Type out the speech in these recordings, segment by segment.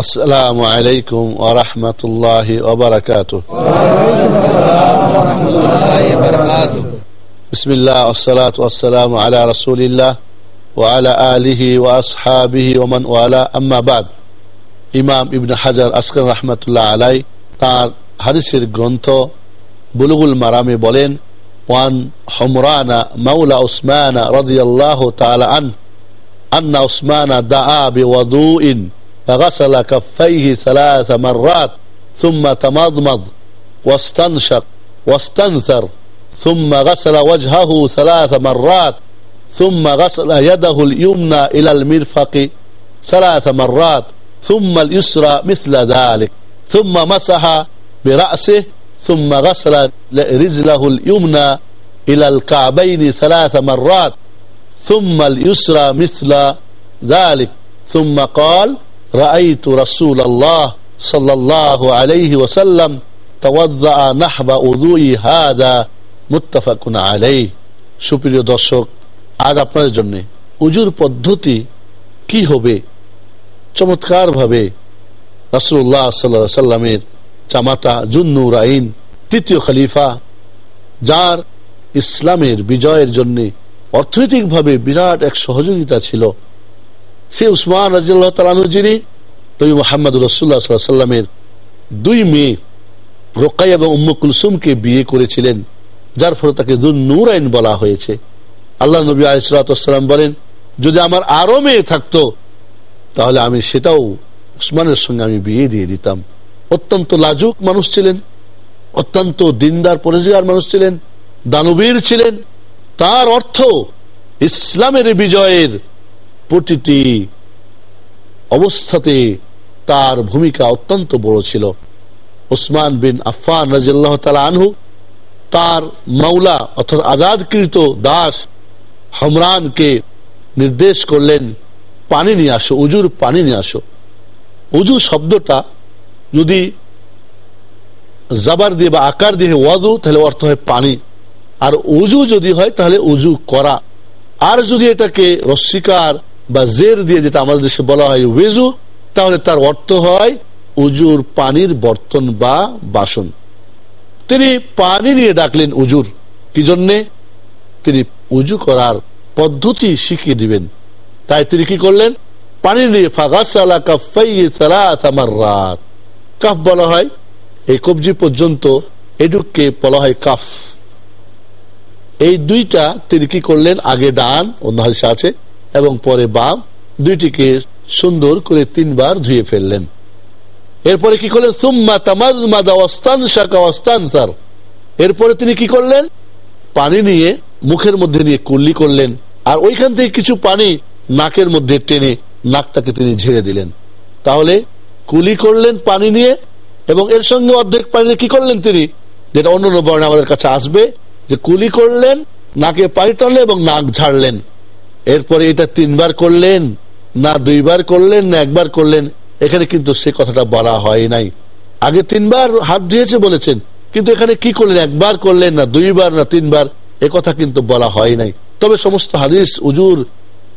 السلام عليكم ورحمة الله وبركاته بسم الله والصلاة والسلام على رسول الله وعلى آله وأصحابه ومن والاه أما بعد ইমাম ইবনে হাজার আসকার রহমতুল্লাহ আলাই তার হাদিসের গ্রন্থ বুলুগুল মারামে বলেন ওয়ান হমরানা মাউলা উসমানা রাদিয়াল্লাহু তাআলা আন أن عثمان دعا بوضوء فغسل كفيه ثلاث مرات ثم تمضمض واستنشق واستنثر ثم غسل وجهه ثلاث مرات ثم غسل يده اليمنى إلى المرفق ثلاث مرات ثم اليسرى مثل ذلك ثم مسح برأسه ثم غسل رجله اليمنى إلى الكعبين ثلاث مرات ثم اليسرى مثل ذلك ثم قال رأيت رسول الله صلى الله عليه وسلم توضأ نحب وضوء هذا متفق عليه সুপ্রিয় দর্শক আজ আপনাদের জন্য উজুর পদ্ধতি কি হবে চমৎকার ভাবে রাসুল্লাহ সাল্লা সাল্লামের চামাতা জুন্নুর আইন তৃতীয় খলিফা যার ইসলামের বিজয়ের জন্য অর্থনৈতিকভাবে বিরাট এক সহযোগিতা ছিল সে উসমান রাজিল্লাহ তালানু যিনি, নবী মোহাম্মদ রসুল্লাহ সাল্লামের দুই মেয়ে রোকাই এবং উম্মু কুলসুমকে বিয়ে করেছিলেন, যার ফলে তাকে নূর আইন বলা হয়েছে। আল্লাহ নবী আলিসাল্লাম বলেন, যদি আমার আরও মেয়ে থাকতো, তাহলে আমি সেটাও উসমানের সঙ্গে আমি বিয়ে দিয়ে দিতাম। অত্যন্ত লাজুক মানুষ ছিলেন, অত্যন্ত দিনদার পরিষ্কার মানুষ ছিলেন, দানবীর ছিলেন। তার অর্থ ইসলামের বিজয়ের প্রতিটি অবস্থাতে তার ভূমিকা অত্যন্ত বড় ছিল। ওসমান বিন আফান রাজিয়াল্লাহ তালা আনহু, তার মাওলা অর্থাৎ আজাদকৃত দাস হমরানকে নির্দেশ করলেন, পানি নিয়ে আসো, উজুর পানি নিয়ে আসো। উজু শব্দটা যদি জাবার দিয়ে বা আকার দিয়ে ওয়াজু তাহলে অর্থ হয় পানি। আর উজু যদি হয়, তাহলে উজু করা। আর যদি এটাকে রস্বীকার বা জের দিয়ে যেটা আমাদের দেশে বলা হয় ওয়েজু, তাহলে তার অর্থ হয় উজুর পানির বর্তন বা বাসন। তিনি পানি নিয়ে ডাকলেন উজুর। কি জন্যে? তিনি উজু করার পদ্ধতি শিখিয়ে দিবেন। তাই তিনি কি করলেন? পানি নিয়ে ফাগাসালা রাত কাফ বলা হয়, এই কবজি পর্যন্ত এডুককে বলা হয় কাফ। এই দুইটা তিনি কি করলেন? আগে ডান, অন্য হাদিসে আছে এবং পরে বাম দুইটিকে সুন্দর করে তিনবার ধুয়ে ফেললেন। এরপরে কি করলেন? সুম্মা তামাজমাদা এরপরে তিনি কি করলেন? পানি নিয়ে মুখের মধ্যে নিয়ে কুল্লি করলেন আর ওইখান থেকে কিছু পানি নাকের মধ্যে টেনে নাকটাকে তিনি ঝেড়ে দিলেন। তাহলে কুলি করলেন পানি নিয়ে এবং এর সঙ্গে অর্ধেক পানি কি করলেন তিনি? যেটা অন্য অন্য বর্ণে আমাদের কাছে আসবে যে কুলি করলেন, নাকে পানি টানলেন এবং নাক ঝাড়লেন। এরপরে এটা তিনবার করলেন, না দুইবার করলেন, না একবার করলেন, এখানে কিন্তু সে কথাটা বলা হয় নাই। আগে তিনবার হাত ধুয়েছে বলেছেন, কিন্তু এখানে কি করলেন? একবার করলেন, না দুইবার, না তিনবার, এ কথা কিন্তু বলা হয় নাই। তবে সমস্ত হাদিস, উজুর,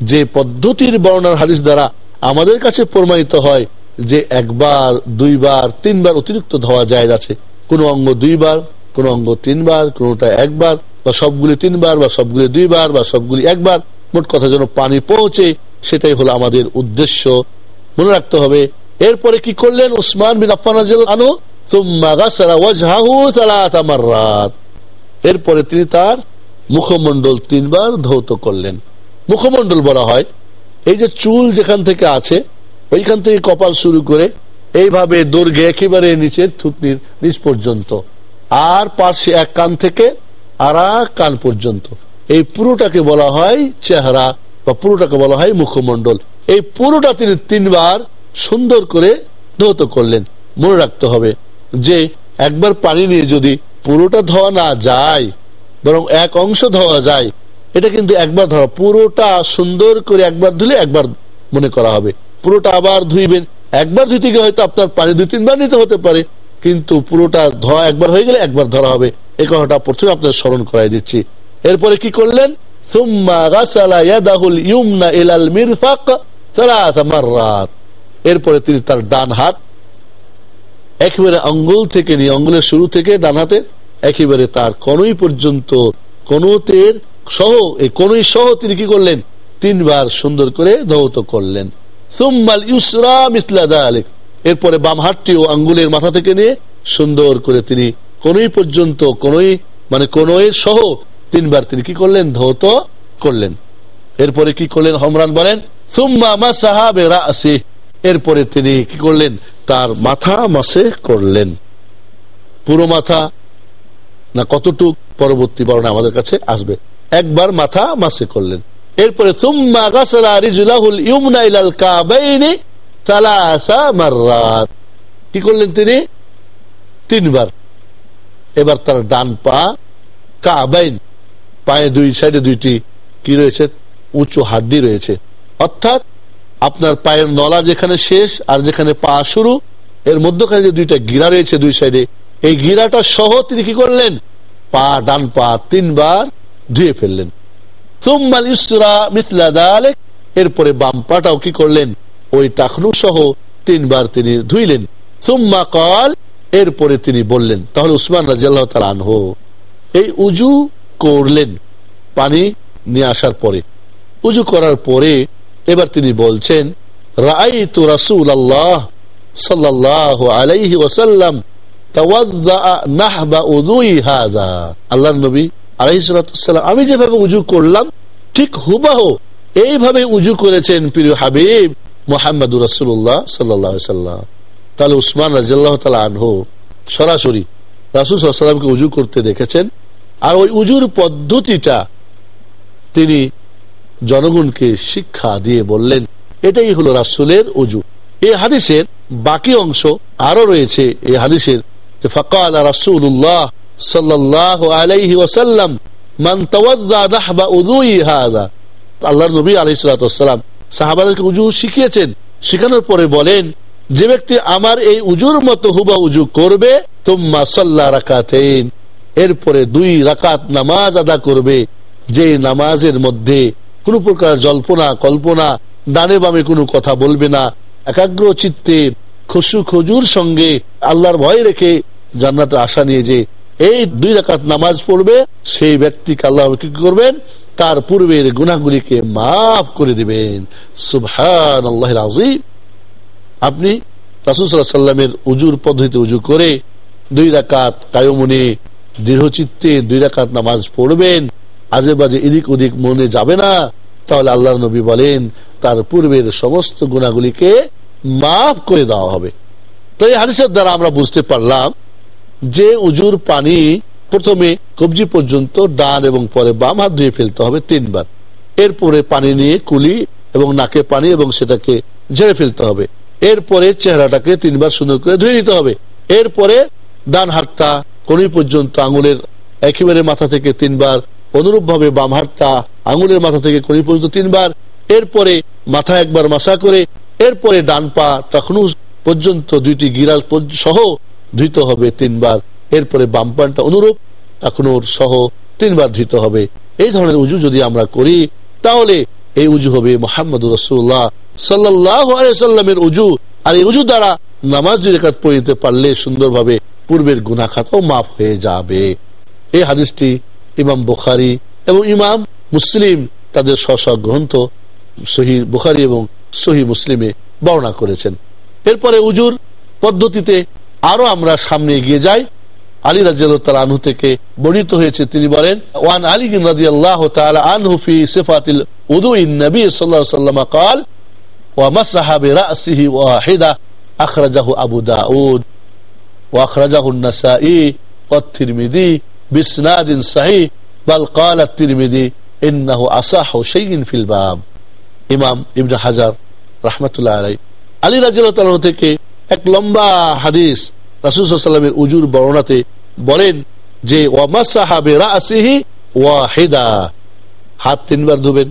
যে পদ্ধতির বর্ণার হাদিস দ্বারা আমাদের কাছে প্রমাণিত হয় যে একবার, দুইবার, তিনবার অতিরিক্ত ধোয়া যায় আছে। কোন অঙ্গ দুইবার, কোন অঙ্গ তিনবার, কোনটা একবার, বা সবগুলি তিনবার, বা সবগুলি দুইবার, বা সবগুলি একবার। মোট কথা যেন পানি পৌঁছে, সেটাই হলো আমাদের উদ্দেশ্য। মনে রাখতে হবে, এরপরে কি করলেন উসমান বিন আফান এরপরে তিনি তার মুখমন্ডল তিনবার ধৌত করলেন। মুখমন্ডল বলা হয়, এই যে চুল যেখান থেকে আছে, ওইখান থেকে কপাল শুরু করে, এইভাবে দৈর্ঘ্যে একেবারে নিচের থুতনির নিচ পর্যন্ত। আর পার্শ্বে এক কান থেকে আর কান পর্যন্ত। এই পুরোটাকে বলা হয় চেহারা বা পুরোটাকে বলা হয় মুখমন্ডল এই পুরোটা তিনি তিনবার সুন্দর করে ধৌত করলেন। মনে রাখতে হবে যে একবার পানি নিয়ে যদি পুরোটা ধোয়া না যায়, বরং এক অংশ ধোয়া যায়, এটা কিন্তু একবার ধরা পুরোটা সুন্দর করে একবার ধুলে একবার মনে করা হবে। পুরোটা আবার ধুইবেন, একবার ধুইতে গিয়ে হয়তো আপনার পানি দুই তিনবার নিতে হতে পারে, কিন্তু পুরোটা ধোয়া একবার হয়ে গেলে একবার ধরা হবে। এই কথাটা প্রথমে আপনার স্মরণ করাই দিচ্ছি। এরপরে কি করলেন? এরপরে তিনি তার ডান হাত একেবারে অঙ্গুল থেকে নিয়ে অঙ্গুলের শুরু থেকে ডান হাতে একেবারে তার কনই পর্যন্ত, কনুতের সহ, এই কনই সহ তিনি কি করলেন? তিনবার সুন্দর করে ধৌত করলেন। সুম্মাল ইউসরা মিসলা আলেক এরপরে বাম হাতটি ও আঙ্গুলের মাথা থেকে নিয়ে সুন্দর করে তিনি কোনই পর্যন্ত, কোনই মানে কোনই সহ তিনবার তিনি কি করলেন? ধৌত করলেন। এরপরে কি করলেন? হমরান বলেন এরপরে তিনি কি করলেন? তার মাথা মাসে করলেন। পুরো মাথা না কতটুক পরবর্তী বর্ণা আমাদের কাছে আসবে। একবার মাথা মাসে করলেন। এরপরে কি করলেন তিনি? তিনবার। এবার তার ডান পা কাবাইন। পায়ে দুই সাইডে দুইটি কি রয়েছে? উঁচু হাড্ডি রয়েছে। অর্থাৎ আপনার পায়ের নলা যেখানে শেষ আর যেখানে পা শুরু, এর মধ্যখানে যে দুইটা গিরা রয়েছে দুই সাইডে, এই গিরাটা সহ তিনি কি করলেন? পা, ডান পা তিনবার ধুয়ে ফেললেন। সুম্মাল ইসরা মিসলা দালেক, এরপরে বাম পাটাও কি করলেন? ওই টাকনু সহ তিনবার তিনি ধুইলেন। সুম্মা কল, এরপরে তিনি বললেন, তাহলে উসমান রাজিয়াল্লাহ তাল আনহ, এই উজু করলেন। পানি নিয়ে আসার পরে। উজু করার পরে এবার তিনি বলছেন রাই তো রাসুল আল্লাহ সাল্লাহ আলাইহি ওসাল্লাম আমি যেভাবে উজু করলাম, ঠিক হুবাহ এইভাবে উজু করেছেন প্রিয় তাহলে উসমান সরাসরি রাসুল সাল্লামকে উজু করতে দেখেছেন। আর ওই উজুর পদ্ধতিটা তিনি জনগণকে শিক্ষা দিয়ে বললেন এটাই হলো রাসুলের উজু এই হাদিসের বাকি অংশ আরো রয়েছে এই হাদিসের فقال رسول الله صلى الله عليه وسلم من توضا نحب وضوء هذا আল্লাহর নবী আলাইহিস সালাম সাহাবাদেরকে উজু শিখিয়েছেন শেখানোর পরে বলেন যে ব্যক্তি আমার এই উজুর মতো হুবা উজু করবে তুম্মা সাল্লা রাকাতেন এরপরে দুই রাকাত নামাজ আদা করবে। যে নামাজের মধ্যে কোন প্রকার জল্পনা, কল্পনা, ডানে বামে কোনো কথা বলবে না, একাগ্র চিত্তে খসু খজুর সঙ্গে আল্লাহর ভয় রেখে জান্নাতের আশা নিয়ে যে এই দুই রাকাত নামাজ পড়বে, সেই ব্যক্তিকে আল্লাহ কি করবেন? তার পূর্বের গুণাগুলিকে মাফ করে দিবেন। সুবহান আল্লাহ আপনি রাসুসাল্লামের উজুর পদ্ধতিতে উজু করে দুই রাকাত কায়মনে দৃঢ়চিত্তে দুই রাকাত নামাজ পড়বেন আজে বাজে এদিক ওদিক মনে যাবে না। তাহলে আল্লাহ নবী বলেন, তার পূর্বের সমস্ত গুণাগুলিকে মাফ করে দেওয়া হবে। তো এই হাদিসের দ্বারা আমরা বুঝতে পারলাম যে উজুর পানি প্রথমে কবজি পর্যন্ত ডান এবং পরে বাম হাত ধুয়ে ফেলতে হবে তিনবার। এরপরে পানি নিয়ে কুলি এবং নাকে পানি এবং সেটাকে ঝেড়ে ফেলতে হবে। এরপরে চেহারাটাকে তিনবার সুন্দর করে ধুয়ে নিতে হবে। এরপরে ডান হাতটা কোনি পর্যন্ত আঙুলের একেবারে মাথা থেকে তিনবার অনুরূপ ভাবে বাম হাতটা আঙুলের মাথা থেকে কোনি পর্যন্ত তিনবার, এরপরে মাথা একবার মাসা করে, এরপরে ডান পা তখন পর্যন্ত দুইটি গিরাজ সহ ধৃত হবে তিনবার, এরপরে বাম পানটা অনুরূপ এখন সহ তিনবার ধৃত হবে। এই ধরনের উজু যদি আমরা করি, তাহলে এই উজু হবে মোহাম্মদ রসুল্লাহ সাল্লাহ সাল্লামের উজু। আর এই উজু দ্বারা নামাজ পড়িতে পারলে সুন্দরভাবে পূর্বের গুনা খাতাও মাফ হয়ে যাবে। এই হাদিসটি ইমাম বুখারি এবং ইমাম মুসলিম তাদের স্ব গ্রন্থ সহি, বুখারি এবং সহি মুসলিমে বর্ণনা করেছেন। এরপরে উজুর পদ্ধতিতে আরও আমরা সামনে এগিয়ে যাই। আলী রাজ আনহু থেকে বর্ণিত হয়েছে, তিনি বলেন, ওয়ান আলী রাজি আল্লাহ আনহু ফি সিফাতিল উদু নবী সাল্লাহ সাল্লাম কাল, ওয়া মাসাহাবে রাসিহি ওয়া হেদা আখরাজাহু আবু দাউদ। وأخرجه النسائي والترمذي بإسناد صحيح بل قال الترمذي إنه أصح شيء في الباب ইমাম ইবনে হাজার রহমতুল্লাহ আলাই আলী রাজিয়াল থেকে এক লম্বা হাদিস রাসুসাল্লামের উজুর বর্ণাতে বলেন যে ওয়াহিদা হাত তিনবার ধুবেন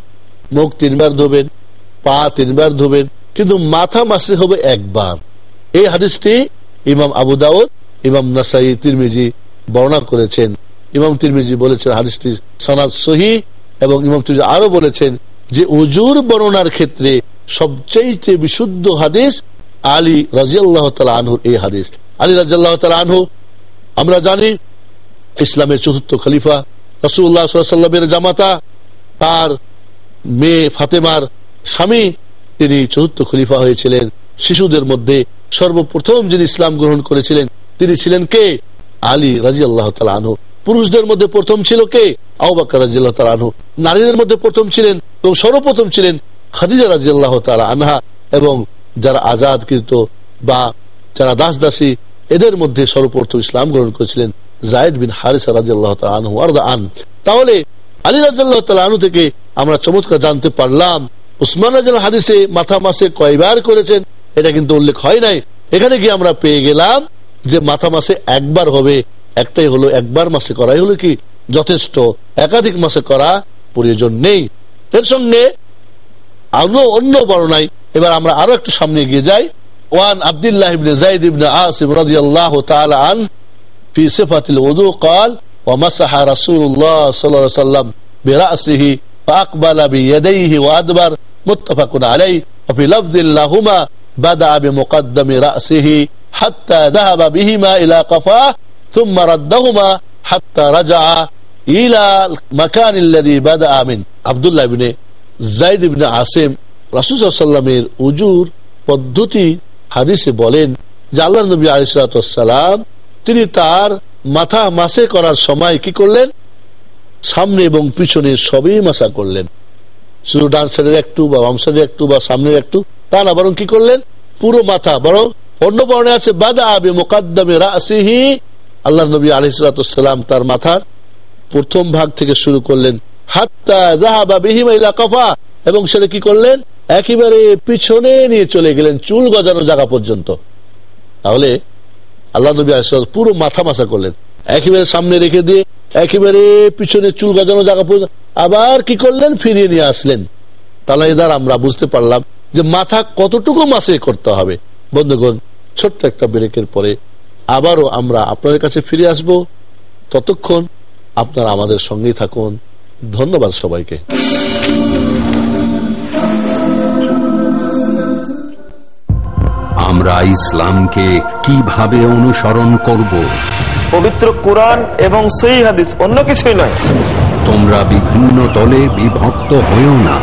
মুখ তিনবার ধুবেন পা তিনবার ধুবেন কিন্তু মাথা মাসে হবে একবার এই হাদিসটি ইমাম আবু দাউদ, ইমাম নাসাই তিরমিজি বর্ণনা করেছেন। ইমাম তিরমিজি বলেছেন হাদিসটি সনাদ সহি এবং ইমাম তিরমিজি আরও বলেছেন যে উজুর বর্ণনার ক্ষেত্রে সবচেয়ে বিশুদ্ধ হাদিস আলী রাজিয়াল্লাহ আনহুর এই হাদিস। আলী রাজিয়াল্লাহ আনহু, আমরা জানি ইসলামের চতুর্থ খলিফা রসুল্লাহ সাল্লামের জামাতা, তার মেয়ে ফাতেমার স্বামী, তিনি চতুর্থ খলিফা হয়েছিলেন। শিশুদের মধ্যে সর্বপ্রথম যিনি ইসলাম গ্রহণ করেছিলেন, তিনি ছিলেন কে? আলী রাজি আল্লাহ আনহু। পুরুষদের মধ্যে প্রথম ছিল কে? আউবাক্কা রাজি আল্লাহ আনহু। নারীদের মধ্যে প্রথম ছিলেন এবং সর্বপ্রথম ছিলেন খাদিজা রাজি আল্লাহ আনহা এবং যারা আজাদকৃত বা যারা দাস দাসী এদের মধ্যে সর্বপ্রথম ইসলাম গ্রহণ করেছিলেন জায়দ বিন হারিসা রাজি আল্লাহ আনহু আর আন। তাহলে আলী রাজাল্লাহ আনু থেকে আমরা চমৎকার জানতে পারলাম, উসমান রাজাল হাদিসে মাথা মাসে কয়বার করেছেন এটা কিন্তু উল্লেখ হয় নাই এখানে গিয়ে আমরা পেয়ে গেলাম যে মাথা মাসে একবার হবে একটাই হলো একবার মাসে করাই হলো কি যথেষ্ট একাধিক মাসে করা প্রয়োজন নেই এর সঙ্গে আরো অন্য বর্ণাই এবার আমরা আরো একটু সামনে গিয়ে যাই ওয়ান আব্দুল্লাহ ইবনে জাইদ ইবনে আসিম রাদিয়াল্লাহু তাআলা আন في صفة الوضوء قال ومسح رسول الله صلى الله عليه وسلم برأسه فأقبل بيديه وأدبر متفق عليه وفي لفظ لهما بدأ بمقدم رأسه حتى ذهب بهما إلى قفاه ثم ردهما حتى رجع إلى المكان الذي بدأ من عبد الله بن জাইদ ইবনে আসেম রাসুসাল্লামের উজুর পদ্ধতি হাদিসে বলেন যে আল্লাহ নবী আলিসালাম তিনি তার মাথা মাসে করার সময় কি করলেন সামনে এবং পিছনে সবই মাসা করলেন শুধু ডান সাইডের একটু বা বাম সাইডের একটু বা সামনের একটু, তা না, বরং কি করলেন? পুরো মাথা, বরং অন্য বর্ণে আছে বাদা আবে মোকাদ্দমে রাসিহি। আল্লাহ নবী আলিসালাম তার মাথার প্রথম ভাগ থেকে শুরু করলেন। এবং সেটা কি করলেন? একেবারে পিছনে নিয়ে চলে গেলেন, চুল গজানো জায়গা পর্যন্ত। তাহলে আল্লাহ নবী আলিসাল পুরো মাথা মাথা করলেন। একেবারে সামনে রেখে দিয়ে একেবারে পিছনে চুল গজানো জায়গা পর্যন্ত। আবার কি করলেন? ফিরিয়ে নিয়ে আসলেন। তাহলে এদার আমরা বুঝতে পারলাম যে মাথা কতটুকু মাসে করতে হবে। বন্ধুগণ, ছোট্ট একটা ব্রেকের পরে আবারও আমরা আপনাদের কাছে ফিরে আসব। ততক্ষণ আপনারা আমাদের সঙ্গেই থাকুন। ধন্যবাদ সবাইকে। আমরা ইসলামকে কীভাবে অনুসরণ করব? পবিত্র কোরআন এবং সই হাদিস অন্য কিছুই নয়। তোমরা বিভিন্ন দলে বিভক্ত হয়েও না।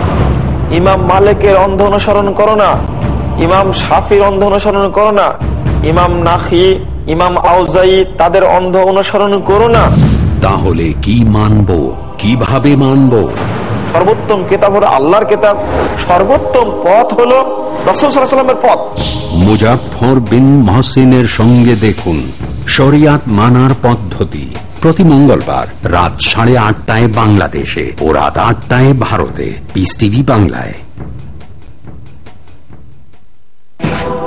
ইমাম মালিকের অন্ধ অনুসরণ করো না। ইমাম শাফির অন্ধ অনুসরণ করো না। ইমাম নাখি ইমাম আউজাই তাদের অন্ধ অনুসরণ করো না। তাহলে কি মানব? কীভাবে মানব? সর্বোত্তম কেতাব হলো আল্লাহর কেতাব। সর্বোত্তম পথ হলো রসুলের পথ। মুজাফর বিন মহসিনের সঙ্গে দেখুন। শরিয়াত মানার পদ্ধতি। প্রতি মঙ্গলবার রাত সাড়ে আটটায় বাংলাদেশে ও রাত আটটায় ভারতে। পিস টিভি বাংলায়।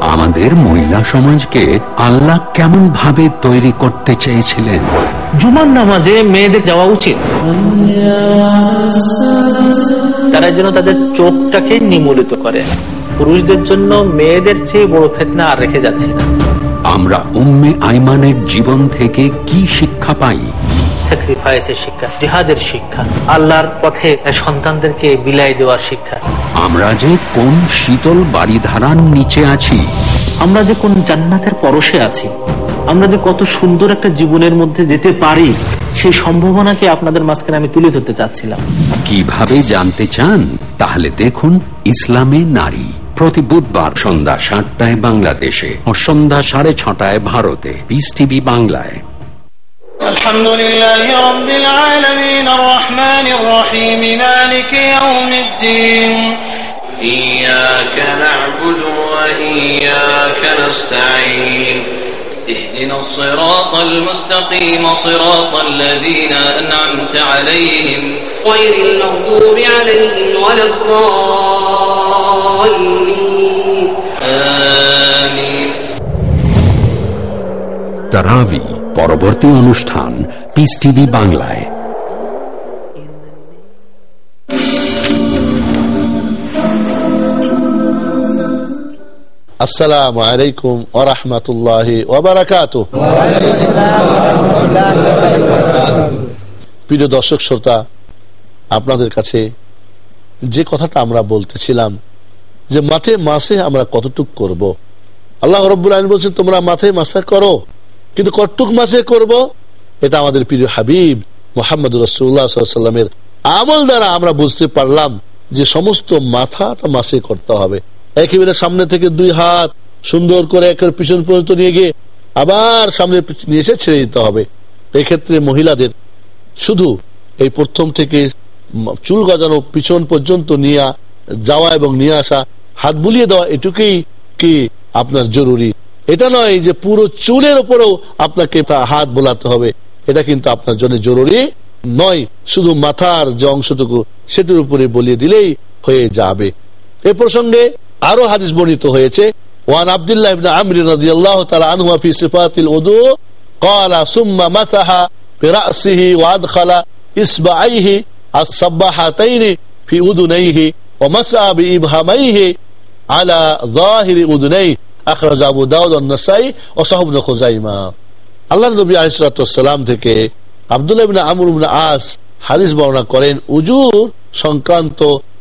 আমাদের মহিলা সমাজকে আল্লাহ কেমন ভাবে তৈরি করতে চেয়েছিলেন? জুমার নামাজে মেয়েদের যাওয়া উচিত। তারা যেন তাদের চোখটাকে নিমূলিত করে। পুরুষদের জন্য মেয়েদের চেয়ে বড় ফেতনা আর রেখে যাচ্ছে না। আমরা উম্মে আইমানের জীবন থেকে কি শিক্ষা পাই? স্যাক্রিফাইসের শিক্ষা জিহাদের শিক্ষা আল্লাহর পথে সন্তানদেরকে বিলাই দেওয়ার শিক্ষা। আমরা যে কোন শীতল বাড়িধারার নিচে আছি? আমরা যে কোন জান্নাতের পরশে আছি? আমরা যে কত সুন্দর একটা জীবনের মধ্যে যেতে পারি সেই সম্ভাবনাকে আপনাদের মাঝখানে আমি তুলে ধরতে চাচ্ছিলাম। কীভাবে জানতে চান? তাহলে দেখুন ইসলামে নারী। প্রতি বুধবার সন্ধ্যা সাতটায় বাংলাদেশে ও সন্ধ্যা সাড়ে ছটায় ভারতে পিস টিভি বাংলায় الحمد لله رب العالمين الرحمن الرحيم مالك يوم الدين إياك نعبد وإياك نستعين اهدنا الصراط المستقيم صراط الذين أنعمت عليهم غير المغضوب عليهم ولا الضالين آمين তারাবি পরবর্তী অনুষ্ঠান পিস টিভি বাংলায় আসসালামু আলাইকুম ওরহমতুল্লাহ ওবরাকাত প্রিয় দর্শক শ্রোতা আপনাদের কাছে যে কথাটা আমরা বলতেছিলাম যে মাঠে মাসে আমরা কতটুক করব? আল্লাহ রব্বুল আলম বলছেন, তোমরা মাথায় মাসা করো। কিন্তু কটুক মাসে করব? এটা আমাদের প্রিয় হাবিব মোহাম্মদ রসুল্লাহামের আমল দ্বারা আমরা বুঝতে পারলাম যে সমস্ত মাথাটা মাসে করতে হবে। একেবারে সামনে থেকে দুই হাত সুন্দর করে একের পিছন পর্যন্ত নিয়ে গিয়ে আবার সামনে নিয়ে এসে ছেড়ে দিতে হবে। এক্ষেত্রে মহিলাদের শুধু এই প্রথম থেকে চুল গজানো পিছন পর্যন্ত নিয়ে যাওয়া এবং নিয়ে আসা হাত বুলিয়ে দেওয়া এটুকুই কি আপনার জরুরি এটা নয় যে পুরো চুলের উপরেও আপনাকে হাত বোলাতে হবে এটা কিন্তু আপনার জন্য জরুরি নয় শুধু মাথার যে অংশটুকু সেটির উপরে বলিয়ে দিলেই হয়ে যাবে এ প্রসঙ্গে আরো হাদিস বর্ণিত হয়েছে ওয়ান আব্দুল্লাহ ইবনে আমর রাদিয়াল্লাহু তাআলা আনহু ফি সিফাতিল উযু قال ثم مسح برأسه وادخل اصبعيه السباحتين في اذنيه ومسح بإبهاميه على ظاهر اذنيه اخرج ابو داود والنسائي وصحيح ابن خزيمه আল্লাহ নবী আলাইসালাম থেকে আব্দুল্লাহ ইবনে আমর ইবনে আস হাদিস বর্ণনা করেন উজুর সংক্রান্ত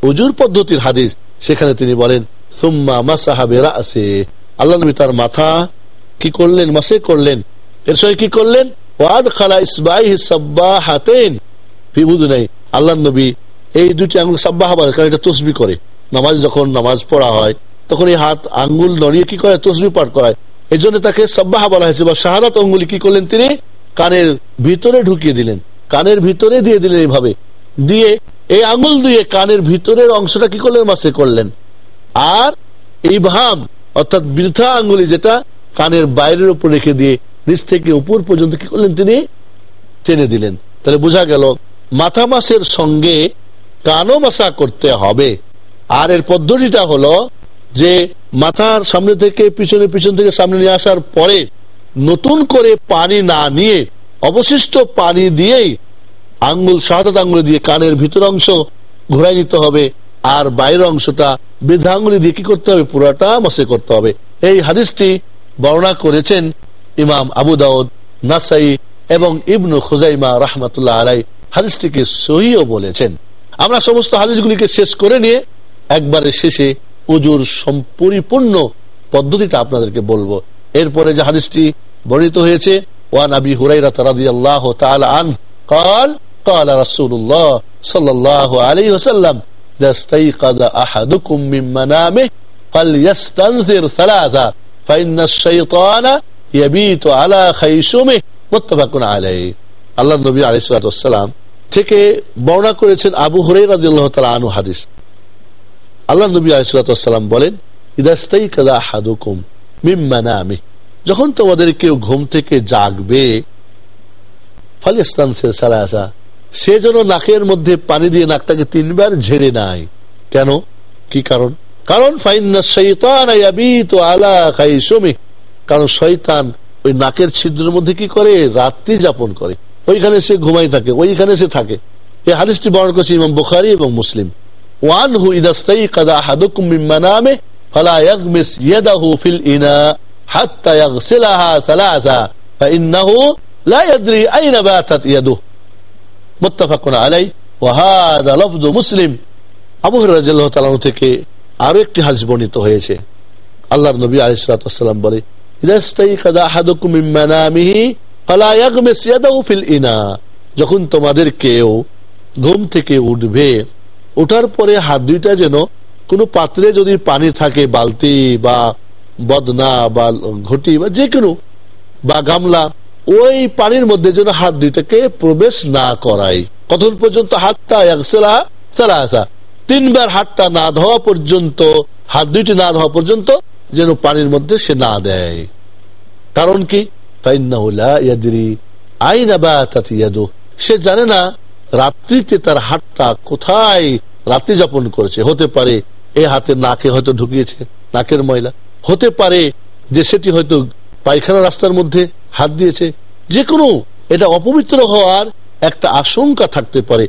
উজুর পদ্ধতির হাদিস সেখানে তিনি বলেন সুম্মা মাসাহাবেরা আছে আল্লাহ নবী তার মাথা কি করলেন মাসে করলেন এর সঙ্গে কি করলেন ওয়াদ খালা ইসবাই সাব্বা হাতেন নাই আল্লাহ নবী এই দুটি আঙ্গুল সাব্বাহ বলে কারণ এটা তসবি করে। নামাজ যখন নামাজ পড়া হয়, তখন এই হাত আঙ্গুল নড়িয়ে কি করে? তসবি পাঠ করায়। এই জন্য তাকে সাব্বাহা বলা হয়েছে, বা শাহাদাত অঙ্গুলি কি করলেন তিনি? কানের ভিতরে ঢুকিয়ে দিলেন। কানের ভিতরে দিয়ে দিলেন এইভাবে। দিয়ে এই আঙ্গুল দিয়ে কানের ভিতরের অংশটা কি করলেন? মাসে করলেন। আর এই ভাম অর্থাৎ বৃথা আঙ্গুলি যেটা কানের বাইরের উপর রেখে দিয়ে, নিচ থেকে উপর পর্যন্ত কি করলেন তিনি? টেনে দিলেন। তাহলে বোঝা গেল, মাথা মাসের সঙ্গে কানো মাসা করতে হবে। আর এর পদ্ধতিটা হলো যে মাথার সামনে থেকে পিছনে, পিছন থেকে সামনে নিয়ে আসার পরে নতুন করে পানি না নিয়ে, অবশিষ্ট পানি দিয়েই আঙ্গুল শাহাদ আঙ্গুল দিয়ে কানের ভিতর অংশ ঘুরাই নিতে হবে। আর বাইরের অংশটা বৃদ্ধাঙ্গুলি দিয়ে কি করতে হবে? পুরাটা মাসে করতে হবে। এই হাদিসটি বর্ণনা করেছেন ইমাম আবু দাউদ, নাসাই এবং ইবনু খুজাইমা রাহমাতুল্লাহ আলাই হাদিসটিকে সহিও বলেছেন। আমরা সমস্ত হাদিসগুলিকে শেষ করে নিয়ে একবারে শেষে উজুর সম্পরিপূর্ণ পদ্ধতিটা আপনাদেরকে বলবো এরপরে যে হাদিসটি বর্ণিত হয়েছে ওয়ান আবি হুরাইরা রাদিয়াল্লাহু তাআলা আন قال قال رسول الله صلى الله عليه وسلم إذا استيقظ أحدكم من منامه فليستنذر ثلاثة فإن الشيطان يبيت على خيشمه متفق عليه আল্লাহ নবী আলাইসালাম থেকে বর্ণনা করেছেন আবু হরে আনু হাদিস। আল্লাহ নবী আলাইসালাম বলেন আমি যখন তোমাদের কেউ ঘুম থেকে জাগবে সে যেন নাকের মধ্যে পানি দিয়ে নাকটাকে তিনবার ঝেড়ে নাই কেন? কি কারণ? কারণ কারণ শৈতান ওই নাকের ছিদ্রের মধ্যে কি করে? রাত্রি যাপন করে। ওইখানে সে ঘুমাই থাকে, ওইখানে সে থাকে। এই হাদিসটি বর্ণনা করছে ইমাম বুখারি এবং মুসলিম। ওয়ান হু ইদাস্তাই কাদা হাদুকুম মিম্মানামে ফালা ইয়াদাহু ফিল ইনা, হাত্তা সালাসা লা ইয়াদরি আইনা বাতাত মুত্তাফাকুন আলাই মুসলিম। আবু থেকে আরও একটি হাদিস বর্ণিত হয়েছে। আল্লাহর নবী আলাইহিস সালাম বলে যখন তোমাদের কেউ ঘুম থেকে উঠবে ওঠার পরে হাত দুইটা যেন কোনো পাত্রে যদি পানি থাকে, বালতি বা বদনা বা ঘটি বা যে কোনো বা গামলা, ওই পানির মধ্যে যেন হাত দুইটাকে প্রবেশ না করাই কতক্ষণ পর্যন্ত হাতটা আসা তিনবার হাতটা না ধোয়া পর্যন্ত, হাত দুইটি না ধোয়া পর্যন্ত যেন পানির মধ্যে সে না দেয়। কারণ কি? সে জানে না রাত্রিতে তার হাতটা কোথায় রাত্রি যাপন করেছে। হতে পারে এ হাতে নাকে হয়তো ঢুকিয়েছে, নাকের ময়লা। হতে পারে যে সেটি হয়তো পায়খানা রাস্তার মধ্যে হাত দিয়েছে। যে কোনো এটা অপবিত্র হওয়ার একটা আশঙ্কা থাকতে পারে।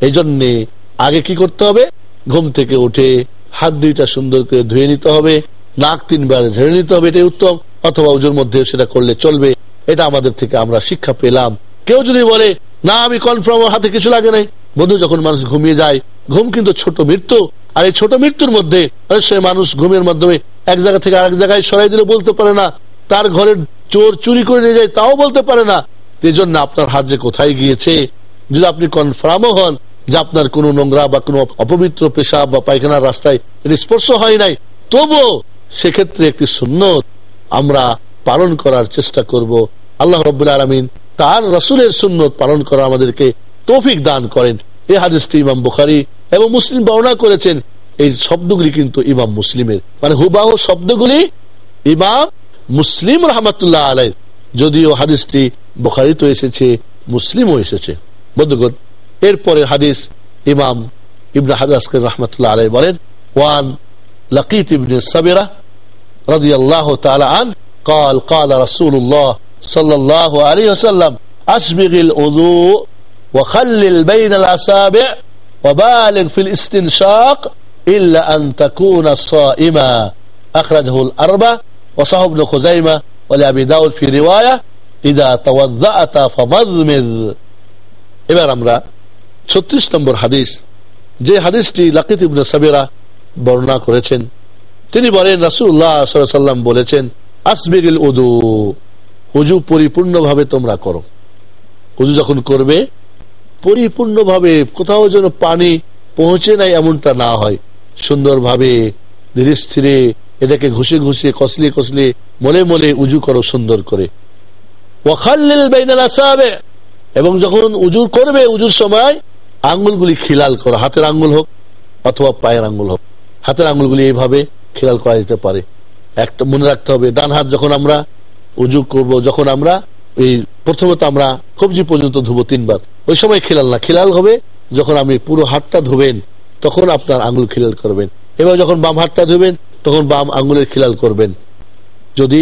এই জন্যে আগে কি করতে হবে? ঘুম থেকে উঠে হাত দুইটা সুন্দর করে ধুয়ে নিতে হবে, নাক তিনবার ঝেড়ে নিতে হবে, এটাই উত্তম। অথবা ওজোর মধ্যে সেটা করলে চলবে, এটা আমাদের থেকে আমরা শিক্ষা পেলাম। কেউ যদি বলে, না, আমি কনফার্ম হাতে কিছু লাগে নাই। বন্ধু, যখন মানুষ ঘুমিয়ে যায়, ঘুম কিন্তু ছোট মৃত্যু। আর এই ছোট মৃত্যুর মধ্যে সে মানুষ ঘুমের মাধ্যমে এক জায়গা থেকে আরেক জায়গায় সরাই দিলে বলতে পারে না। তার ঘরের চোর চুরি করে নিয়ে যায়, তাও বলতে পারে না। এই জন্য আপনার হাত যে কোথায় গিয়েছে? যদি আপনি কনফার্মও হন যে আপনার কোন নোংরা বা কোনো অপবিত্র পেশা বা পায়খানার রাস্তায় এর স্পর্শ হয় নাই, তবুও সেক্ষেত্রে একটি সুন্নত আমরা পালন করার চেষ্টা করব। আল্লাহ রবুল্লা আলমিন তার রসুলের সুন্নত পালন করা আমাদেরকে তৌফিক দান করেন। এ হাদিসটি ইমাম বুখারি এবং মুসলিম বর্ণনা করেছেন। এই শব্দগুলি কিন্তু ইমাম মুসলিমের। মানে হুবাহ শব্দগুলি ইমাম মুসলিম রহমতুল্লাহ আলাই যদিও হাদিসটি বখারিত এসেছে, মুসলিমও এসেছে। বন্ধুগণ এরপরে হাদিস ইমাম ইবনা হাজাসকে রহমতুল্লাহ আলাই বলেন, ওয়ান লকিত ইবনে সাবেরা رضي الله تعالى عنه قال قال رسول الله صلى الله عليه وسلم أسبغ الوضوء وخلل بين الأصابع وبالغ في الاستنشاق إلا أن تكون صائما أخرجه الأربع وصحب ابن خزيمة ولأبي داود في رواية إذا توضأت فمضمض এবার আমরা ছত্রিশ নম্বর হাদিস যে হাদিসটি লাকিত ইবনে সাবিরা বর্ণনা করেছেন তিনি বলেন রাসুল্লাহ সাল্লাম বলেছেন, আসবিগিল উদু, উজু পরিপূর্ণভাবে তোমরা করো। উজু যখন করবে, পরিপূর্ণভাবে কোথাও যেন পানি পৌঁছে নাই এমনটা না হয়। সুন্দরভাবে ধীরে স্থিরে এটাকে ঘুষে ঘুষে, কসলে কসলে, মলে মলে উজু করো সুন্দর করে। এবং যখন উজুর করবে, উজুর সময় আঙ্গুলগুলি খিলাল করো, হাতের আঙ্গুল হোক অথবা পায়ের আঙ্গুল হোক। হাতের আঙ্গুলগুলি এইভাবে খেয়াল করা যেতে পারে। একটা মনে রাখতে হবে, ডান হাত যখন আমরা উজু করব, যখন আমরা এই প্রথমত আমরা কবজি পর্যন্ত ধুবো তিনবার। ওই সময় খেলাল না, খেলাল হবে যখন আপনি পুরো হাতটা ধুবেন, তখন আপনার আঙ্গুল খিলাল করবেন। এবার যখন বাম হাতটা ধুবেন, তখন বাম আঙ্গুলের খিলাল করবেন। যদি,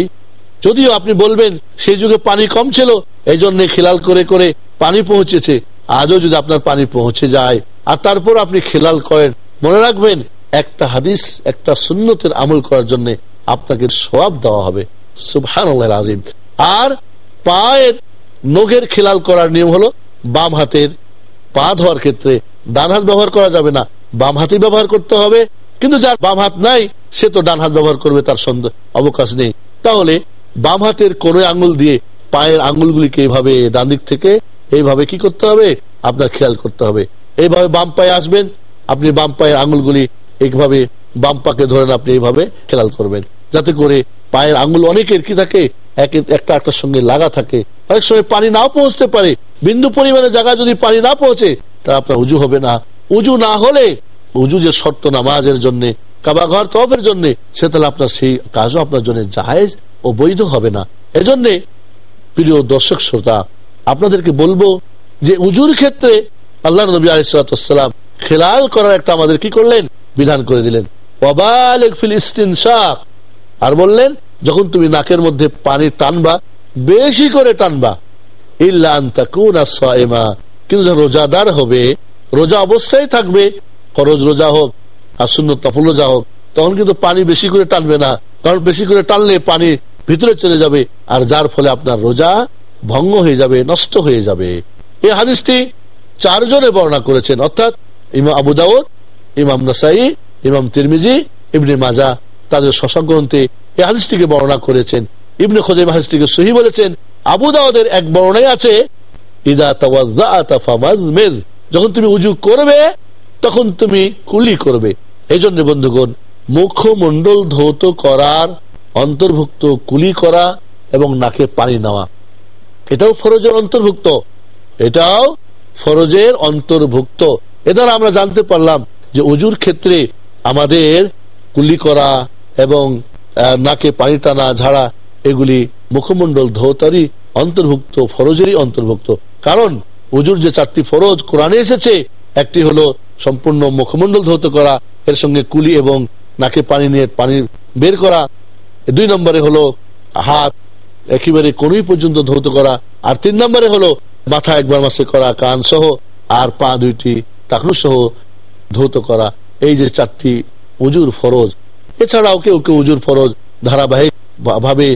যদিও আপনি বলবেন, সেই যুগে পানি কম ছিল এই জন্য খিলাল করে করে পানি পৌঁছেছে, আজও যদি আপনার পানি পৌঁছে যায়, আর তারপর আপনি খেলাল করেন, মনে রাখবেন একটা হাদিস, একটা সুন্নতের আমল করার জন্য আপনাকে সবাব দেওয়া হবে। সুবহান আজিম আর পায়ের নখের খেলাল করার নিয়ম হলো, বাম হাতের পা ধোয়ার ক্ষেত্রে ডান হাত ব্যবহার করা যাবে না। বাম হাতে ব্যবহার করতে হবে, কিন্তু যার বাম হাত নাই, সে তো ডান হাত ব্যবহার করবে, তার সন্দেহ অবকাশ নেই। তাহলে বাম হাতের কোন আঙ্গুল দিয়ে পায়ের আঙ্গুলগুলিকে এইভাবে ডান দিক থেকে, এইভাবে কি করতে হবে? আপনার খেয়াল করতে হবে। এইভাবে বাম পায়ে আসবেন, আপনি বাম পায়ের আঙ্গুলগুলি এইভাবে বাম পাকে ধরেন আপনি এইভাবে খেয়াল করবেন। যাতে করে পায়ের আঙ্গুল অনেকের কি থাকে একটা একটার সঙ্গে লাগা থাকে। অনেক সময় পানি নাও পৌঁছতে পারে। বিন্দু পরিমাণে জায়গা যদি পানি না পৌঁছে, তা আপনার উজু হবে না। উজু না হলে, উজু যে শর্ত নামাজের জন্য, কাবাঘর তফের জন্য, সে তাহলে আপনার সেই কাজও আপনার জন্য জাহেজ ও বৈধ হবে না। এজন্যে, প্রিয় দর্শক, শ্রোতা, আপনাদেরকে বলব যে উজুর ক্ষেত্রে আল্লাহ নবী আলিসাল্লাম খেলাল করার একটা আমাদের কি করলেন? বিধান করে দিলেন। আর বললেন, যখন তুমি নাকের মধ্যে পানি টানবা, বেশি করে টানবা। কিন্তু রোজাদার হবে, রোজা অবস্থায় থাকবে খরচ রোজা হোক, আর শূন্য তফল রোজা হোক, তখন কিন্তু পানি বেশি করে টানবে না। কারণ বেশি করে টানলে পানি ভিতরে চলে যাবে, আর যার ফলে আপনার রোজা ভঙ্গ হয়ে যাবে, নষ্ট হয়ে যাবে। এই হাদিসটি চারজনে বর্ণনা করেছেন। অর্থাৎ ইমাম আবু দাউদ ইমাম নাসাই, ইমাম তিরমিজি, ইবনে মাজা তাদের শশা গ্রন্থে এই হাদিসটিকে বর্ণনা করেছেন। ইবনে খোজাই হাদিসটিকে সহি বলেছেন। আবু দাউদের এক বর্ণাই আছে, ইদা যখন তুমি উজু করবে, তখন তুমি কুলি করবে। এই জন্য বন্ধুগণ মুখমন্ডল ধৌত করার, অন্তর্ভুক্ত কুলি করা এবং নাকে পানি নেওয়া। এটাও ফরজের অন্তর্ভুক্ত। এটাও ফরজের অন্তর্ভুক্ত। এ দ্বারা আমরা জানতে পারলাম যে উজুর ক্ষেত্রে আমাদের কুলি করা এবং নাকে পানি টানা, ঝাড়া, এগুলি মুখমন্ডল ধৌতারই অন্তর্ভুক্ত, ফরজেরই অন্তর্ভুক্ত। কারণ উজুর যে চারটি ফরজ কোরআনে এসেছে, একটি হলো সম্পূর্ণ মুখমন্ডল ধৌত করা, এর সঙ্গে কুলি এবং নাকে পানি নিয়ে পানি বের করা। দুই নম্বরে হলো হাত একেবারে কোনই পর্যন্ত ধৌত করা, আর তিন নম্বরে হলো মাথা একবার মাসে করা কান সহ আর পা দুইটি টাকলু সহ ধৌত করা, এই যে চারটি উজুর ফরজ, এছাড়াও কেউ কেউ উজুর ফরজ ধারাবাহিক ভাবে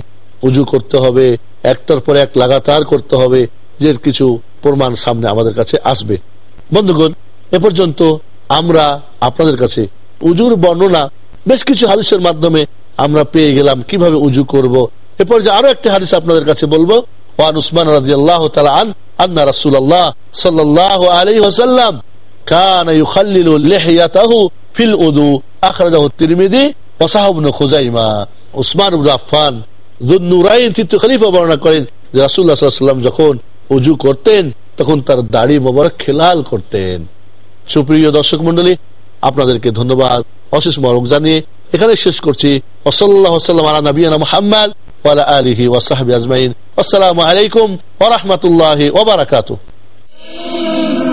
উজু করতে হবে, একটার পর এক লাগাতার করতে হবে যে কিছু প্রমাণ সামনে আমাদের কাছে আসবে। বন্ধুগণ, এ পর্যন্ত আমরা আপনাদের কাছে উজুর বর্ণনা, বেশ কিছু হাদিসের মাধ্যমে আমরা পেয়ে গেলাম কীভাবে উজু করব। এরপর যে আরও একটি হাদিস আপনাদের কাছে বলব। ওয়ান উসমান রাদিয়াল্লাহু তাআলা আন, আন্না রাসূলুল্লাহ সাল্লাল্লাহু আলাইহি ওয়াসাল্লাম যখন উজু করতেন, তখন তার দাড়ি মোবারক খেলাল করতেন। সুপ্রিয় দর্শক মন্ডলী আপনাদেরকে ধন্যবাদ। অশেষ মরক জানিয়ে এখানে শেষ করছি। ওসল্লাহ নবীনা মোহাম্মদ ওয়ালা আলিহি আলাইকুম ওয়া রাহমাতুল্লাহি